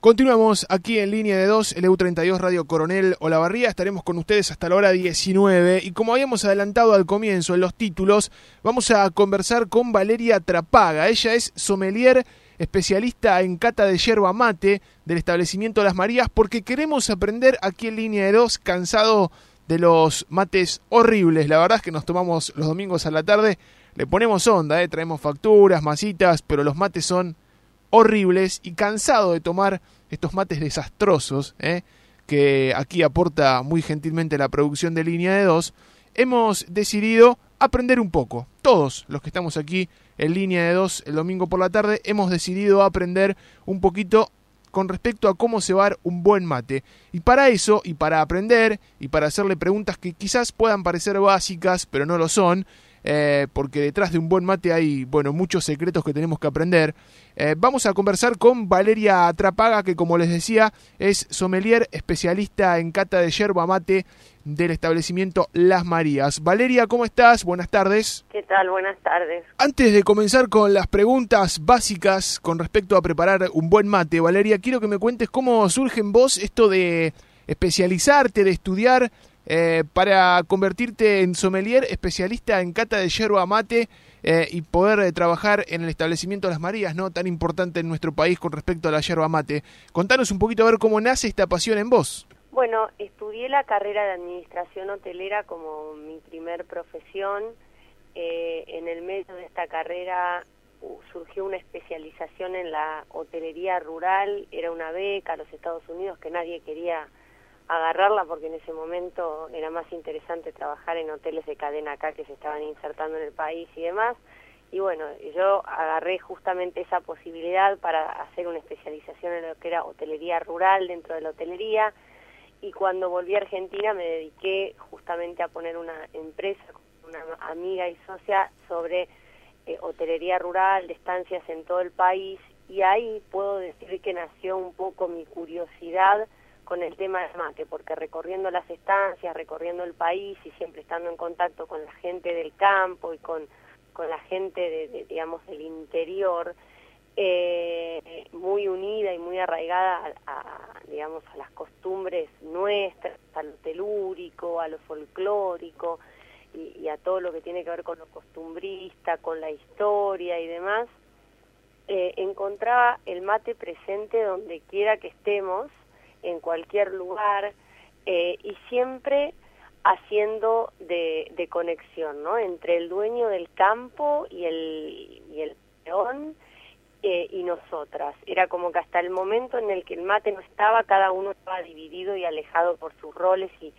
Continuamos aquí en línea de 2, el EU32 Radio Coronel Olavarría. Estaremos con ustedes hasta la hora 19. Y como habíamos adelantado al comienzo en los títulos, vamos a conversar con Valeria Trapaga. Ella es sommelier, especialista en cata de yerba mate del establecimiento Las Marías, porque queremos aprender aquí en línea de 2, cansado de los mates horribles. La verdad es que nos tomamos los domingos a la tarde, le ponemos onda, ¿eh? traemos facturas, masitas, pero los mates son horribles y cansado de tomar estos mates desastrosos ¿eh? que aquí aporta muy gentilmente la producción de línea de dos, hemos decidido aprender un poco. Todos los que estamos aquí en línea de dos el domingo por la tarde hemos decidido aprender un poquito con respecto a cómo cebar un buen mate. Y para eso, y para aprender, y para hacerle preguntas que quizás puedan parecer básicas, pero no lo son, eh, porque detrás de un buen mate hay, bueno, muchos secretos que tenemos que aprender. Eh, vamos a conversar con Valeria Trapaga, que como les decía, es sommelier especialista en cata de yerba mate del establecimiento Las Marías. Valeria, ¿cómo estás? Buenas tardes. ¿Qué tal? Buenas tardes. Antes de comenzar con las preguntas básicas con respecto a preparar un buen mate, Valeria, quiero que me cuentes cómo surge en vos esto de especializarte, de estudiar eh, para convertirte en sommelier especialista en cata de yerba mate eh, y poder eh, trabajar en el establecimiento de las Marías, ¿no? Tan importante en nuestro país con respecto a la yerba mate. Contanos un poquito a ver cómo nace esta pasión en vos. Bueno, estudié la carrera de administración hotelera como mi primer profesión. en el medio de esta carrera surgió una especialización en la hotelería rural, era una beca a los Estados Unidos que nadie quería agarrarla porque en ese momento era más interesante trabajar en hoteles de cadena acá que se estaban insertando en el país y demás. Y bueno, yo agarré justamente esa posibilidad para hacer una especialización en lo que era hotelería rural dentro de la hotelería. Y cuando volví a Argentina me dediqué justamente a poner una empresa una amiga y socia sobre eh, hotelería rural, de estancias en todo el país. Y ahí puedo decir que nació un poco mi curiosidad con el tema del mate, porque recorriendo las estancias, recorriendo el país y siempre estando en contacto con la gente del campo y con, con la gente, de, digamos, del interior, eh, muy unida y muy arraigada a, digamos, a las costumbres nuestras, a lo telúrico, a lo folclórico y, a todo lo que tiene que ver con lo costumbrista, con la historia y demás, eh, encontraba el mate presente donde quiera que estemos, en cualquier lugar eh, y siempre haciendo de, conexión, ¿no? Entre el dueño del campo y el, y el peón eh, y nosotras. Era como que hasta el momento en el que el mate no estaba, cada uno estaba dividido y alejado por sus roles y,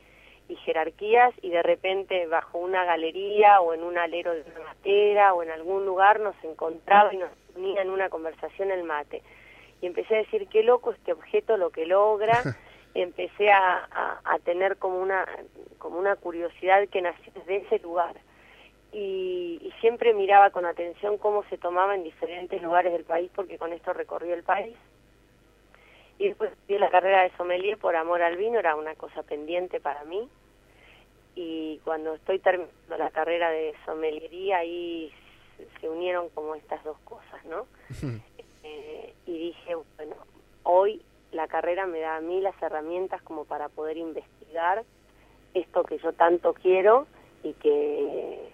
y jerarquías y de repente bajo una galería o en un alero de una matera o en algún lugar nos encontraba y nos unía en una conversación el mate y empecé a decir qué loco este objeto lo que logra empecé a, a, tener como una como una curiosidad que nació desde ese lugar. Y, y, siempre miraba con atención cómo se tomaba en diferentes lugares del país porque con esto recorrí el país. Y después di la carrera de sommelier por amor al vino era una cosa pendiente para mí. Y cuando estoy terminando la carrera de sommeliería ahí se unieron como estas dos cosas no Eh, y dije, bueno, hoy la carrera me da a mí las herramientas como para poder investigar esto que yo tanto quiero y que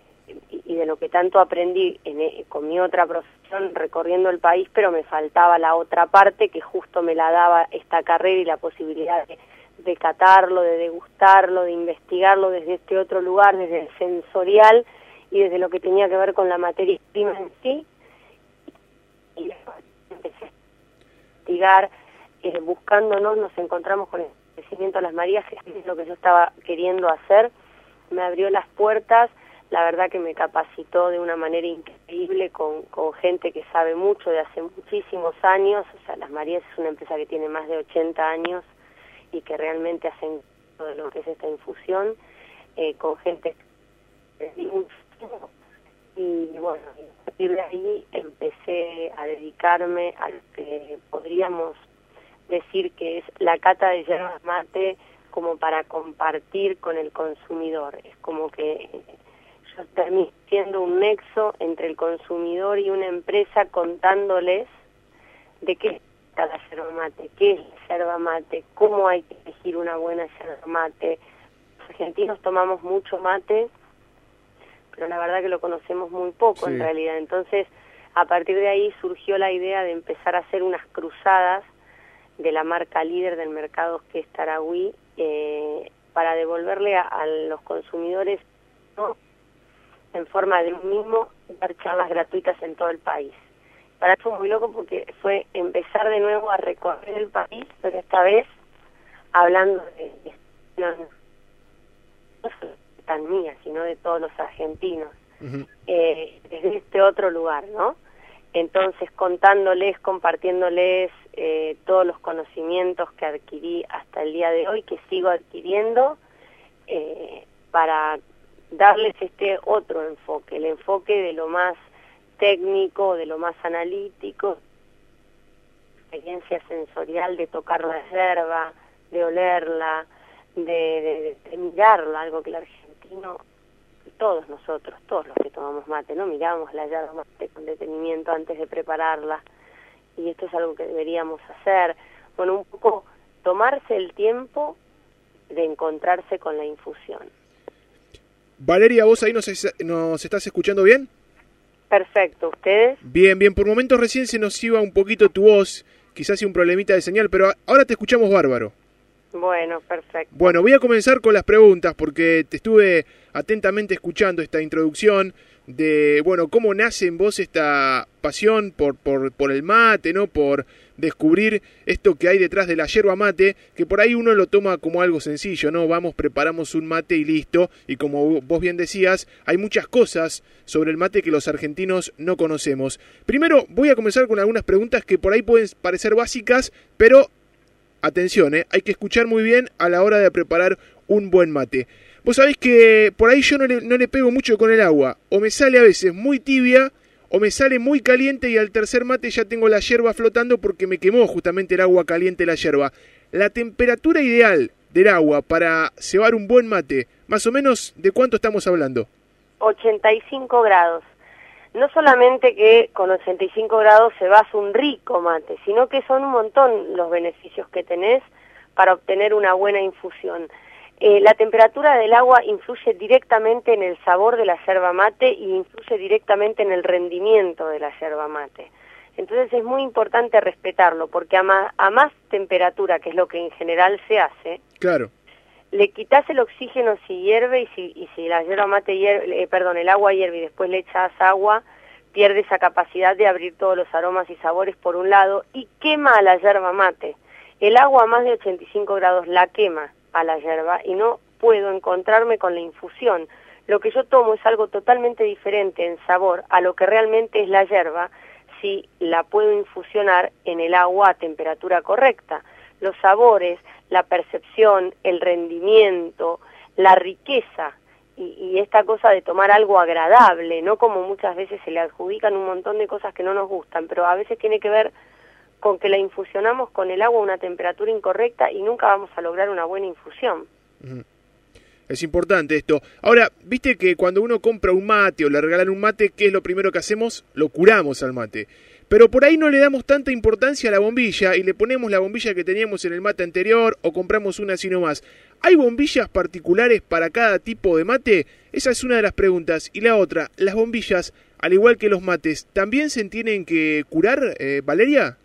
y, de lo que tanto aprendí en, e, con mi otra profesión recorriendo el país, pero me faltaba la otra parte que justo me la daba esta carrera y la posibilidad de, de catarlo, de degustarlo, de investigarlo desde este otro lugar, desde el sensorial y desde lo que tenía que ver con la materia prima en sí. Y investigar, eh, buscándonos, nos encontramos con el crecimiento de las Marías, que es lo que yo estaba queriendo hacer, me abrió las puertas, la verdad que me capacitó de una manera increíble con, gente que sabe mucho de hace muchísimos años, o sea, Las Marías es una empresa que tiene más de 80 años y que realmente hacen todo lo que es esta infusión, eh, con gente y bueno, partir de ahí empecé a dedicarme a lo que podríamos decir que es la cata de yerba mate como para compartir con el consumidor. Es como que yo termino siendo un nexo entre el consumidor y una empresa contándoles de qué está la yerba mate, qué es la yerba mate, cómo hay que elegir una buena yerba mate. Los argentinos tomamos mucho mate, pero la verdad que lo conocemos muy poco en realidad. Entonces, a partir de ahí surgió la idea de empezar a hacer unas cruzadas de la marca líder del mercado que es eh, para devolverle a, los consumidores en forma de un mismo dar charlas gratuitas en todo el país. Para eso fue muy loco porque fue empezar de nuevo a recorrer el país, pero esta vez hablando de, no, tan mía, sino de todos los argentinos, eh, desde este otro lugar, ¿no? Entonces, contándoles, compartiéndoles eh, todos los conocimientos que adquirí hasta el día de hoy, que sigo adquiriendo, eh, para darles este otro enfoque, el enfoque de lo más técnico, de lo más analítico, experiencia sensorial de tocar la yerba, de olerla, de, de mirarla, algo que el argentino todos nosotros, todos los que tomamos mate, ¿no? Miramos la yerba mate con detenimiento antes de prepararla y esto es algo que deberíamos hacer. Bueno, un poco tomarse el tiempo de encontrarse con la infusión. Valeria, ¿vos ahí nos, nos estás escuchando bien? Perfecto, ¿ustedes? Bien, bien, por momentos recién se nos iba un poquito tu voz, quizás un problemita de señal, pero ahora te escuchamos bárbaro. Bueno, perfecto. Bueno, voy a comenzar con las preguntas porque te estuve atentamente escuchando esta introducción de, bueno, cómo nace en vos esta pasión por, por, por el mate, ¿no? Por descubrir esto que hay detrás de la yerba mate, que por ahí uno lo toma como algo sencillo, ¿no? Vamos, preparamos un mate y listo. Y como vos bien decías, hay muchas cosas sobre el mate que los argentinos no conocemos. Primero, voy a comenzar con algunas preguntas que por ahí pueden parecer básicas, pero atención, ¿eh? hay que escuchar muy bien a la hora de preparar un buen mate. Vos sabés que por ahí yo no le, no le pego mucho con el agua, o me sale a veces muy tibia, o me sale muy caliente y al tercer mate ya tengo la yerba flotando porque me quemó justamente el agua caliente la yerba. La temperatura ideal del agua para cebar un buen mate, más o menos, ¿de cuánto estamos hablando? 85 grados no solamente que con 85 grados se vas un rico mate, sino que son un montón los beneficios que tenés para obtener una buena infusión. Eh, la temperatura del agua influye directamente en el sabor de la yerba mate y influye directamente en el rendimiento de la yerba mate. Entonces es muy importante respetarlo, porque a más, a más temperatura, que es lo que en general se hace, claro le quitas el oxígeno si hierve y si, la yerba mate hierve, eh, perdón, el agua hierve y después le echas agua, pierde esa capacidad de abrir todos los aromas y sabores por un lado y quema a la yerba mate. El agua a más de 85 grados la quema a la yerba y no puedo encontrarme con la infusión. Lo que yo tomo es algo totalmente diferente en sabor a lo que realmente es la yerba si la puedo infusionar en el agua a temperatura correcta. Los sabores, la percepción, el rendimiento, la riqueza y, esta cosa de tomar algo agradable, no como muchas veces se le adjudican un montón de cosas que no nos gustan, pero a veces tiene que ver con que la infusionamos con el agua a una temperatura incorrecta y nunca vamos a lograr una buena infusión. Es importante esto. Ahora, viste que cuando uno compra un mate o le regalan un mate, ¿qué es lo primero que hacemos? Lo curamos al mate. Pero por ahí no le damos tanta importancia a la bombilla y le ponemos la bombilla que teníamos en el mate anterior o compramos una así nomás. ¿Hay bombillas particulares para cada tipo de mate? Esa es una de las preguntas. Y la otra, ¿las bombillas, al igual que los mates, también se tienen que curar, eh, Valeria?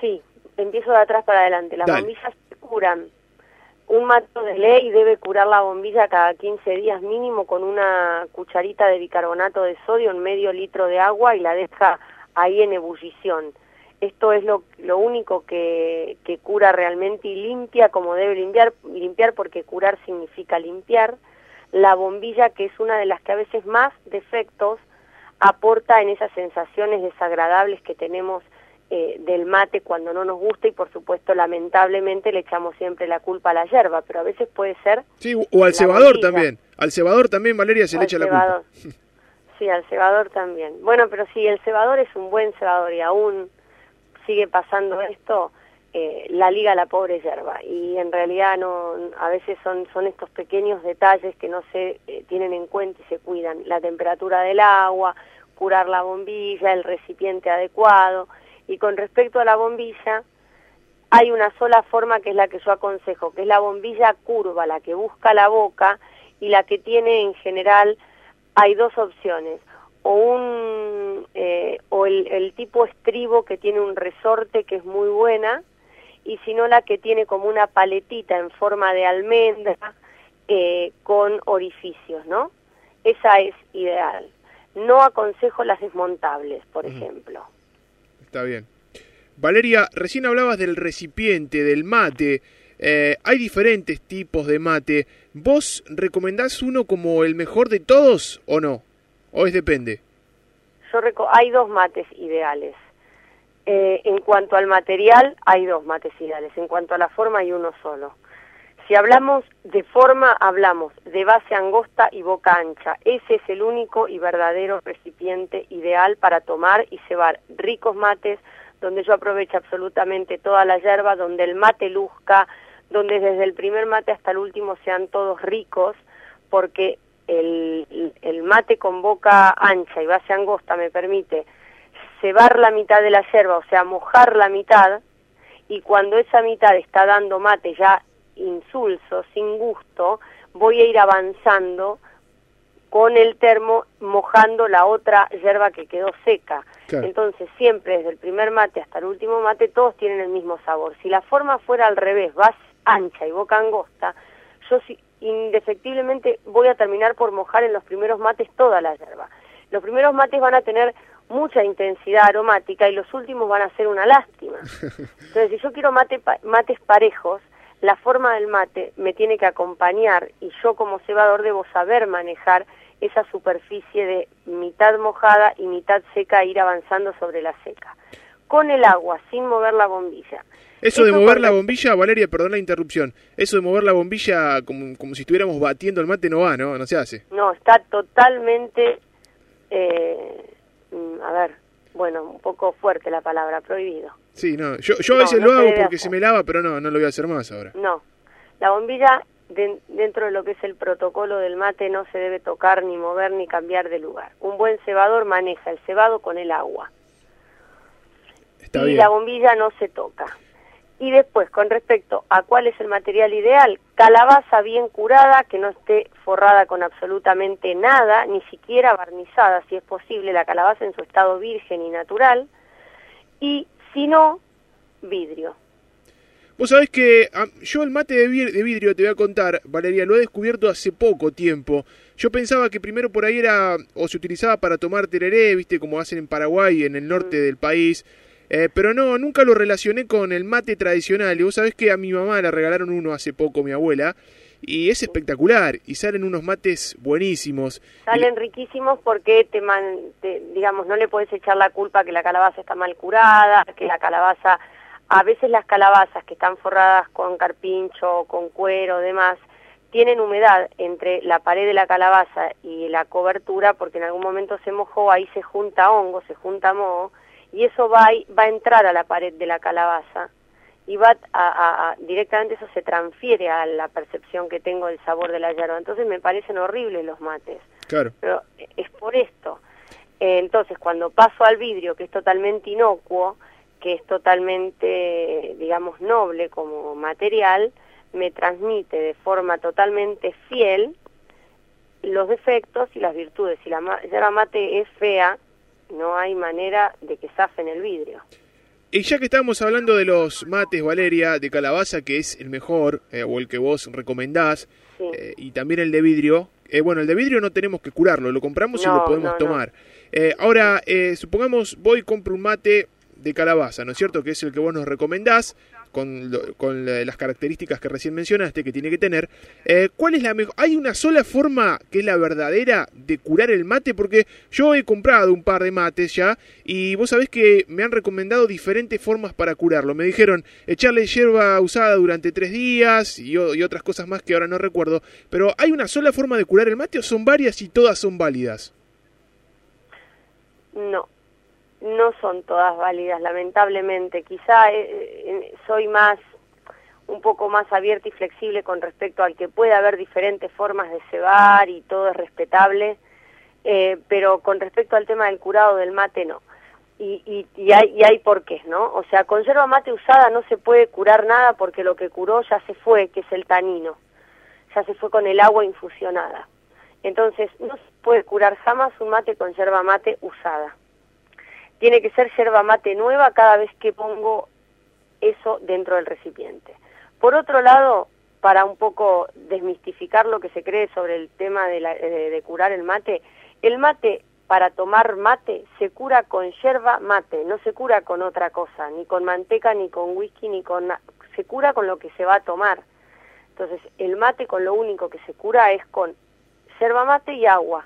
Sí, empiezo de atrás para adelante. Las bombillas se curan. Un mato de ley debe curar la bombilla cada 15 días mínimo con una cucharita de bicarbonato de sodio en medio litro de agua y la deja ahí en ebullición. Esto es lo, único que, que cura realmente y limpia como debe limpiar, limpiar porque curar significa limpiar. La bombilla, que es una de las que a veces más defectos aporta en esas sensaciones desagradables que tenemos eh, del mate cuando no nos gusta y por supuesto lamentablemente le echamos siempre la culpa a la hierba, pero a veces puede ser... Sí, o al cebador también, al cebador también Valeria se le echa la culpa. Sí, al cebador también. Bueno, pero si el cebador es un buen cebador y aún sigue pasando esto, eh, la liga la pobre hierba y en realidad no a veces son son estos pequeños detalles que no se eh, tienen en cuenta y se cuidan. La temperatura del agua curar la bombilla el recipiente adecuado Y con respecto a la bombilla, hay una sola forma que es la que yo aconsejo, que es la bombilla curva, la que busca la boca y la que tiene en general, hay dos opciones, o, un, eh, o el, el tipo estribo que tiene un resorte que es muy buena, y si no la que tiene como una paletita en forma de almendra eh, con orificios, ¿no? Esa es ideal. No aconsejo las desmontables, por ejemplo. Está bien. Valeria, recién hablabas del recipiente, del mate. Eh, hay diferentes tipos de mate. ¿Vos recomendás uno como el mejor de todos o no? ¿O es depende? Yo hay dos mates ideales. Eh, en cuanto al material, hay dos mates ideales. En cuanto a la forma, hay uno solo. Si hablamos de forma, hablamos de base angosta y boca ancha. Ese es el único y verdadero recipiente ideal para tomar y cebar ricos mates, donde yo aprovecho absolutamente toda la hierba, donde el mate luzca, donde desde el primer mate hasta el último sean todos ricos, porque el, el mate con boca ancha y base angosta me permite cebar la mitad de la yerba, o sea, mojar la mitad, y cuando esa mitad está dando mate ya insulso, sin gusto, voy a ir avanzando con el termo mojando la otra yerba que quedó seca. Entonces siempre desde el primer mate hasta el último mate todos tienen el mismo sabor. Si la forma fuera al revés, vas ancha y boca angosta, yo indefectiblemente voy a terminar por mojar en los primeros mates toda la yerba. Los primeros mates van a tener mucha intensidad aromática y los últimos van a ser una lástima. Entonces, si yo quiero mate, mates parejos, la forma del mate me tiene que acompañar y yo como cebador debo saber manejar esa superficie de mitad mojada y mitad seca e ir avanzando sobre la seca. Con el agua, sin mover la bombilla. Eso, de mover la bombilla, Valeria, perdón la interrupción, eso de mover la bombilla como, como si estuviéramos batiendo el mate no va, ¿no? No se hace. No, está totalmente, eh, mm, a ver, bueno, un poco fuerte la palabra, prohibido. Sí, no, yo, yo a veces lo hago porque se me lava, pero no, no lo voy a hacer más ahora. No, la bombilla dentro de lo que es el protocolo del mate no se debe tocar, ni mover, ni cambiar de lugar. Un buen cebador maneja el cebado con el agua. Está y la bombilla no se toca. Y después, con respecto a cuál es el material ideal, calabaza bien curada, que no esté forrada con absolutamente nada, ni siquiera barnizada, si es posible, la calabaza en su estado virgen y natural, y si no, vidrio. Vos sabés que ah, yo el mate de, vidrio, te voy a contar, Valeria, lo he descubierto hace poco tiempo. Yo pensaba que primero por ahí era, o se utilizaba para tomar tereré, viste, como hacen en Paraguay, en el norte mm. del país, eh, pero no, nunca lo relacioné con el mate tradicional. Y vos sabés que a mi mamá le regalaron uno hace poco, mi abuela, y es espectacular. Y salen unos mates buenísimos. Salen riquísimos porque, te, te, digamos, no le puedes echar la culpa que la calabaza está mal curada, que la calabaza... A veces las calabazas que están forradas con carpincho, con cuero, demás, tienen humedad entre la pared de la calabaza y la cobertura porque en algún momento se mojó, ahí se junta hongo, se junta moho y eso va, va a entrar a la pared de la calabaza y va a, directamente eso se transfiere a la percepción que tengo del sabor de la yerba. Entonces me parecen horribles los mates. Claro. Pero es por esto. Eh, entonces cuando paso al vidrio, que es totalmente inocuo, que es totalmente, digamos, noble como material, me transmite de forma totalmente fiel los defectos y las virtudes. Si la yerba mate es fea, no hay manera de que zafen el vidrio. Y ya que estamos hablando de los mates, Valeria, de calabaza, que es el mejor, eh, o el que vos recomendás, eh, y también el de vidrio, eh, bueno, el de vidrio no tenemos que curarlo, lo compramos y lo podemos tomar. ahora, supongamos, voy y compro un mate de calabaza, ¿no es cierto? Que es el que vos nos recomendás con, con las características que recién mencionaste que tiene que tener. Eh, ¿Cuál es la mejor? ¿Hay una sola forma que es la verdadera de curar el mate? Porque yo he comprado un par de mates ya y vos sabés que me han recomendado diferentes formas para curarlo. Me dijeron echarle hierba usada durante tres días y, y otras cosas más que ahora no recuerdo. Pero ¿hay una sola forma de curar el mate o son varias y todas son válidas? No, no son todas válidas, lamentablemente. Quizá eh, eh, soy más, un poco más abierta y flexible con respecto al que puede haber diferentes formas de cebar y todo es respetable, eh, pero con respecto al tema del curado del mate, no. y, y, hay, y hay por qué, ¿no? O sea, con yerba mate usada no se puede curar nada porque lo que curó ya se fue, que es el tanino. Ya se fue con el agua infusionada. Entonces, no se puede curar jamás un mate con yerba mate usada. Tiene que ser yerba mate nueva cada vez que pongo eso dentro del recipiente. Por otro lado, para un poco desmistificar lo que se cree sobre el tema de, de curar el mate, el mate para tomar mate se cura con yerba mate, no se cura con otra cosa, ni con manteca, ni con whisky, ni con... se cura con lo que se va a tomar. Entonces, el mate con lo único que se cura es con yerba mate y agua.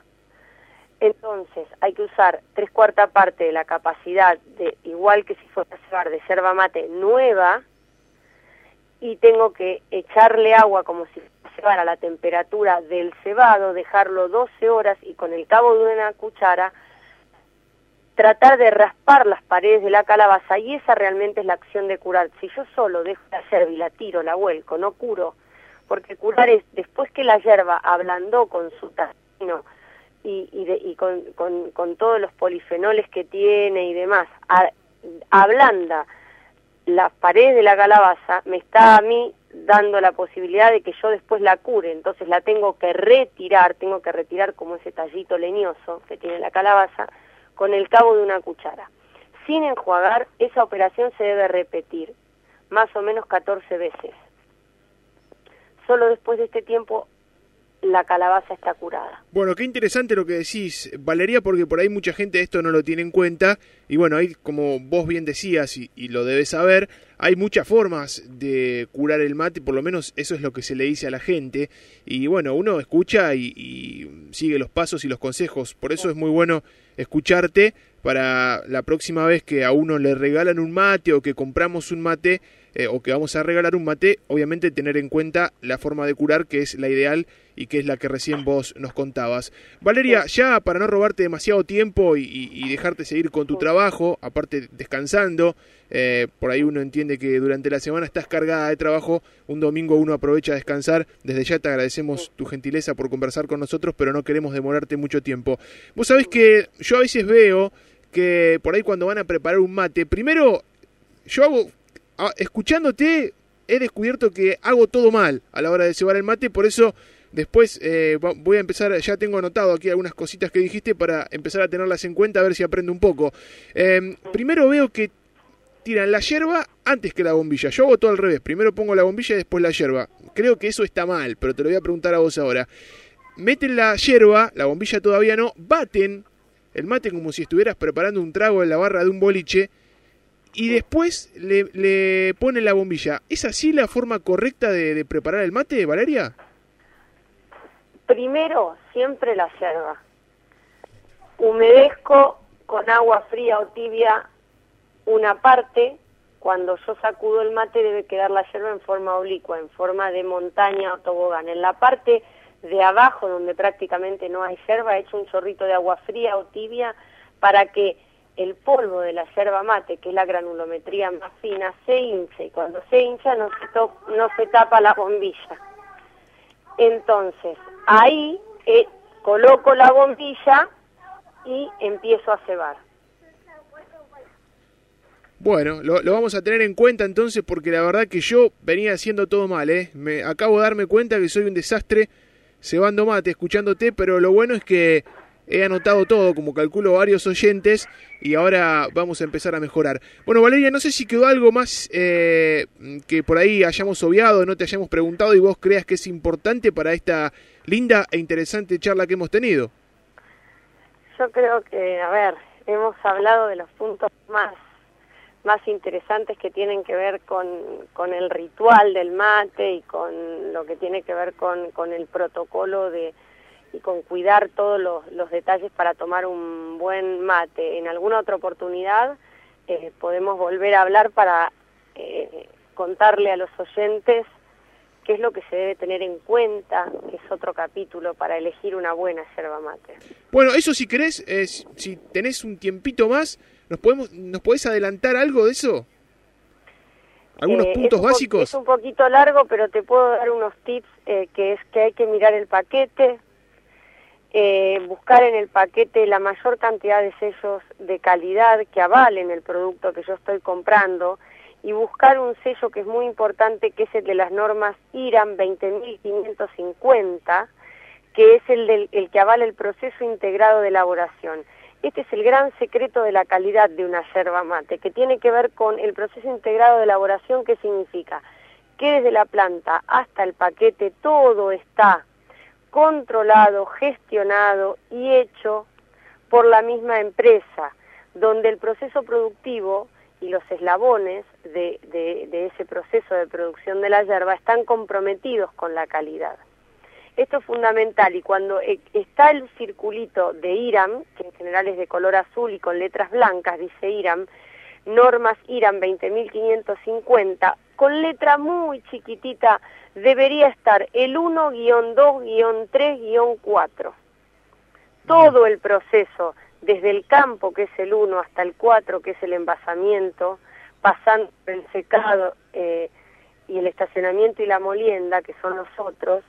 Entonces, hay que usar tres cuartas parte de la capacidad de, igual que si fuera a cebar de yerba mate nueva, y tengo que echarle agua como si a la temperatura del cebado, dejarlo 12 horas y con el cabo de una cuchara tratar de raspar las paredes de la calabaza y esa realmente es la acción de curar. Si yo solo dejo la yerba y la tiro, la vuelco, no curo, porque curar es después que la hierba ablandó con su tacino y, y, con, con, todos los polifenoles que tiene y demás, ablanda las paredes de la calabaza, me está a mí dando la posibilidad de que yo después la cure, entonces la tengo que retirar, tengo que retirar como ese tallito leñoso que tiene la calabaza, con el cabo de una cuchara. Sin enjuagar, esa operación se debe repetir más o menos 14 veces. Solo después de este tiempo la calabaza está curada. Bueno, qué interesante lo que decís, Valeria, porque por ahí mucha gente esto no lo tiene en cuenta. Y bueno, ahí como vos bien decías y, lo debes saber, hay muchas formas de curar el mate, por lo menos eso es lo que se le dice a la gente. Y bueno, uno escucha y, sigue los pasos y los consejos. Por eso es muy bueno escucharte para la próxima vez que a uno le regalan un mate o que compramos un mate eh, o que vamos a regalar un mate, obviamente tener en cuenta la forma de curar que es la ideal y que es la que recién vos nos contabas. Valeria, ya para no robarte demasiado tiempo y, dejarte seguir con tu trabajo, aparte descansando, eh, por ahí uno entiende que durante la semana estás cargada de trabajo, un domingo uno aprovecha a descansar, desde ya te agradecemos tu gentileza por conversar con nosotros, pero no queremos demorarte mucho tiempo. Vos sabés que yo a veces veo que por ahí cuando van a preparar un mate, primero yo hago Ah, escuchándote he descubierto que hago todo mal a la hora de cebar el mate, por eso después eh, voy a empezar, ya tengo anotado aquí algunas cositas que dijiste para empezar a tenerlas en cuenta, a ver si aprendo un poco. Em, primero veo que tiran la yerba antes que la bombilla. Yo hago todo al revés, primero pongo la bombilla y después la yerba. Creo que eso está mal, pero te lo voy a preguntar a vos ahora. Meten la yerba, la bombilla todavía no, baten el mate como si estuvieras preparando un trago en la barra de un boliche y después le, le pone la bombilla. ¿Es así la forma correcta de, preparar el mate, Valeria? Primero, siempre la yerba. Humedezco con agua fría o tibia una parte. Cuando yo sacudo el mate debe quedar la yerba en forma oblicua, en forma de montaña o tobogán. En la parte de abajo, donde prácticamente no hay yerba, he hecho un chorrito de agua fría o tibia para que el polvo de la yerba mate, que es la granulometría más fina, se hincha y cuando se hincha no se tapa la bombilla. Entonces, ahí eh, coloco la bombilla y empiezo a cebar. Bueno, lo, lo, vamos a tener en cuenta entonces porque la verdad que yo venía haciendo todo mal, ¿eh? Me acabo de darme cuenta que soy un desastre cebando mate, escuchándote, pero lo bueno es que He anotado todo, como calculo varios oyentes, y ahora vamos a empezar a mejorar. Bueno, Valeria, no sé si quedó algo más eh, que por ahí hayamos obviado, no te hayamos preguntado y vos creas que es importante para esta linda e interesante charla que hemos tenido. Yo creo que, a ver, hemos hablado de los puntos más más interesantes que tienen que ver con, con el ritual del mate y con lo que tiene que ver con, con el protocolo de, y con cuidar todos los, detalles para tomar un buen mate. En alguna otra oportunidad eh, podemos volver a hablar para eh, contarle a los oyentes qué es lo que se debe tener en cuenta, que es otro capítulo para elegir una buena yerba mate. Bueno, eso si querés, eh, si tenés un tiempito más, ¿nos, podemos, ¿nos podés adelantar algo de eso? ¿Algunos puntos básicos? Es un poquito largo, pero te puedo dar unos tips, que es que hay que mirar el paquete, eh, buscar en el paquete la mayor cantidad de sellos de calidad que avalen el producto que yo estoy comprando y buscar un sello que es muy importante, que es el de las normas IRAM 20550, que es el, del, el que avala el proceso integrado de elaboración. Este es el gran secreto de la calidad de una yerba mate, que tiene que ver con el proceso integrado de elaboración, que significa que desde la planta hasta el paquete todo está controlado, gestionado y hecho por la misma empresa, donde el proceso productivo y los eslabones de, ese proceso de producción de la hierba están comprometidos con la calidad. Esto es fundamental y cuando e, está el circulito de IRAM, que en general es de color azul y con letras blancas, dice IRAM, normas IRAM 20550, con letra muy chiquitita debería estar el 1-2-3-4. Todo el proceso, desde el campo, que es el 1, hasta el 4, que es el envasamiento, pasando el secado eh, y el estacionamiento y la molienda, que son los otros,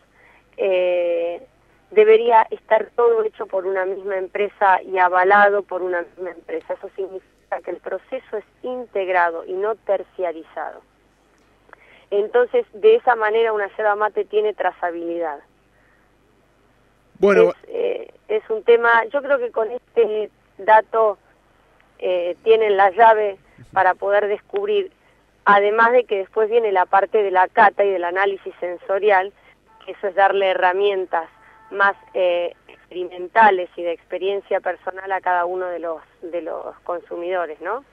eh, debería estar todo hecho por una misma empresa y avalado por una misma empresa. Eso significa que el proceso es integrado y no terciarizado. Entonces, de esa manera una yerba mate tiene trazabilidad. Bueno, es, eh, es un tema, yo creo que con este dato eh, tienen la llave para poder descubrir, además de que después viene la parte de la cata y del análisis sensorial, que eso es darle herramientas más eh, experimentales y de experiencia personal a cada uno de los, de los consumidores, ¿no?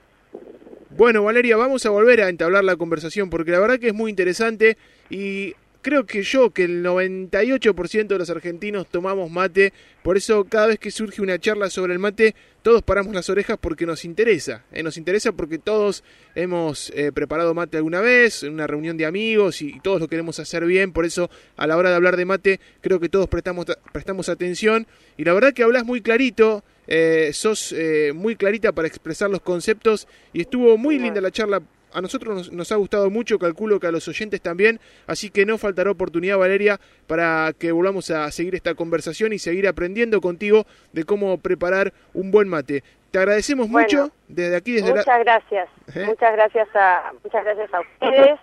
Bueno, Valeria, vamos a volver a entablar la conversación porque la verdad que es muy interesante y creo que yo, que el 98% de los argentinos tomamos mate, por eso cada vez que surge una charla sobre el mate, todos paramos las orejas porque nos interesa. Eh, nos interesa porque todos hemos eh, preparado mate alguna vez, en una reunión de amigos y, todos lo queremos hacer bien, por eso a la hora de hablar de mate creo que todos prestamos, prestamos atención y la verdad que hablas muy clarito, eh, sos eh, muy clarita para expresar los conceptos y estuvo muy linda la charla. A nosotros nos, ha gustado mucho, calculo que a los oyentes también, así que no faltará oportunidad, Valeria, para que volvamos a seguir esta conversación y seguir aprendiendo contigo de cómo preparar un buen mate. Te agradecemos mucho desde aquí, desde muchas gracias, ¿Eh? muchas gracias a muchas gracias a ustedes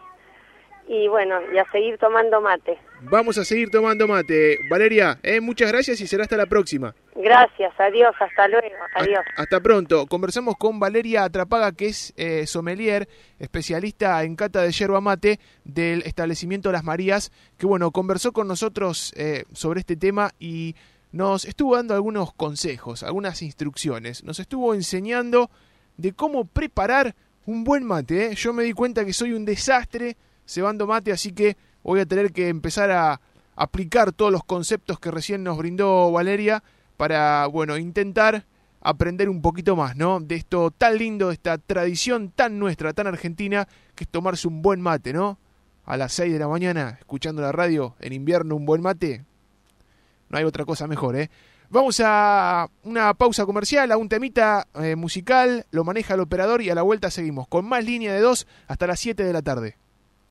y bueno, y a seguir tomando mate. Vamos a seguir tomando mate. Valeria, eh, muchas gracias y será hasta la próxima. Gracias, adiós, hasta luego, adiós. Hasta pronto. Conversamos con Valeria Atrapaga, que es eh, sommelier, especialista en cata de yerba mate del establecimiento Las Marías, que bueno, conversó con nosotros eh, sobre este tema y nos estuvo dando algunos consejos, algunas instrucciones. Nos estuvo enseñando de cómo preparar un buen mate. Yo me di cuenta que soy un desastre cebando mate, así que voy a tener que empezar a aplicar todos los conceptos que recién nos brindó Valeria para, bueno, intentar aprender un poquito más, ¿no? De esto tan lindo, de esta tradición tan nuestra, tan argentina, que es tomarse un buen mate, ¿no? A las 6 de la mañana, escuchando la radio, en invierno un buen mate. No hay otra cosa mejor, ¿eh? Vamos a una pausa comercial, a un temita eh, musical, lo maneja el operador y a la vuelta seguimos con más línea de dos hasta las 7 de la tarde.